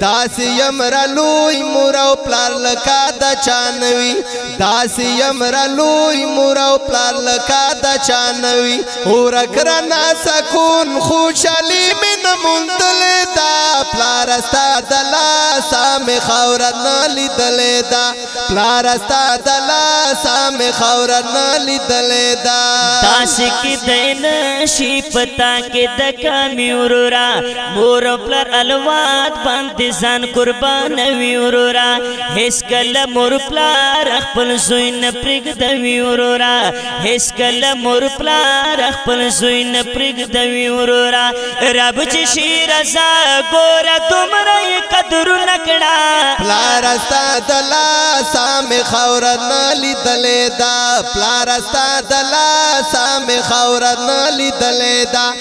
داسی یم را لوی مور او پلار لکا دا چانوی داسی یم را لوی مور او پلار لکا دا چانوی اور کرنا سکون خوشالی من منتل دا پلار استا دلا سام خورن لیدل دا پلار استا دلا سام خورن لیدل دا داسی کی دین شی پتا کې د کمی ورورا مور پلر الواد باندې ځان قربان وی ورورا هیڅ کله مور پلار خپل زوی نه پرګ د وی ورورا هیڅ کله مور پلار خپل زوی نه پرګ د وی ورورا رب چې شي رضا ګور تمره قدر نکړه پلار استا دلا سام خور نه لیدلې دا پلار استا دلا سام خور نه لیدلې دا